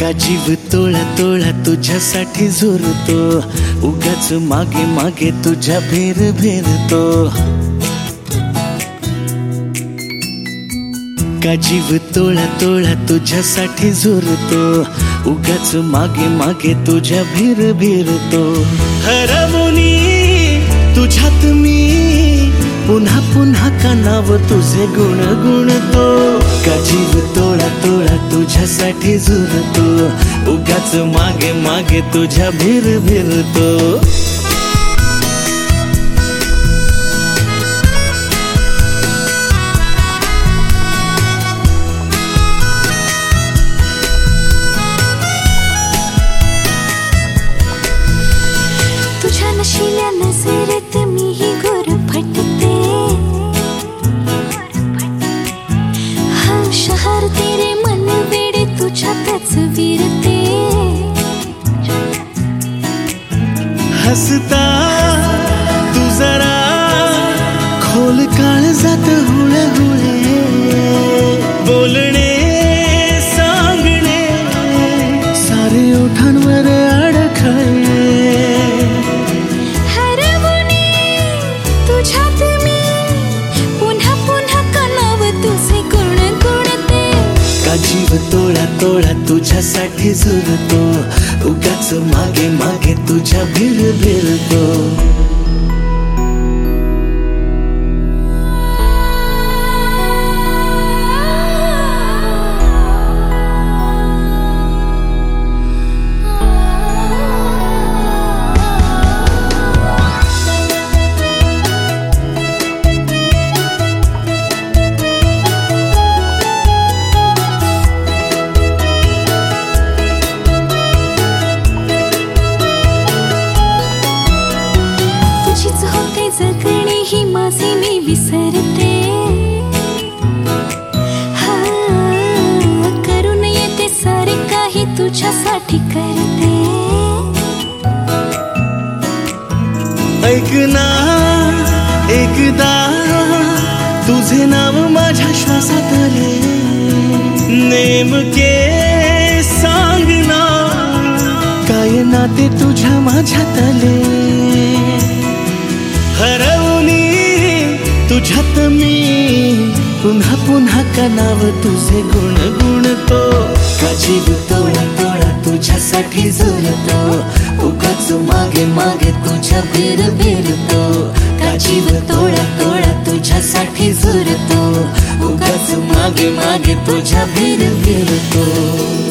का जीव तोळा तोळा तुझ्यासाठी झुरतो? उगाच मागे मागे तुझ्या भेर भेरतो. का जीव तोळा तोळा तुझ्यासाठी झुरतो? उगाच मागे मागे तुझ्या भिर भिरतो. हरमुनी तुझ्यात मी पुन्हा पुन्हा का नाव तुझे गुण गुणतो का जीव तोळा तोळा तुझ्यासाठी झुरतो. उगाच मागे मागे तुझ्या भिर भिरतो. तुझ्या नशिल्या नजरेत हसता तू जरा खोल काळ जात का जीव तोळा तोळा तुझ्यासाठी झुलतो. उगाच मागे मागे तुझ्या भिर भिरतो मी विसरते हा, करून येते सारे काही तुझ्यासाठी करते। ऐक ना एकदा तुझे नाव माझ्या श्वासात आले। नेमके सांग ना काय नाते तुझ्या माझ्यात आले? तुझ्यात मी पुन्हा पुन्हा कनाव तुझे गुण गुणतो. का जीव तोळा तोडा तुझ्यासाठी झुरतो उगाच मागे मागे तुझ्या बेर बेरतो. का जीव तोळा तोडा तुझ्यासाठी झुरतो उगाच मागे मागे तुझ्या बेर बेरतो.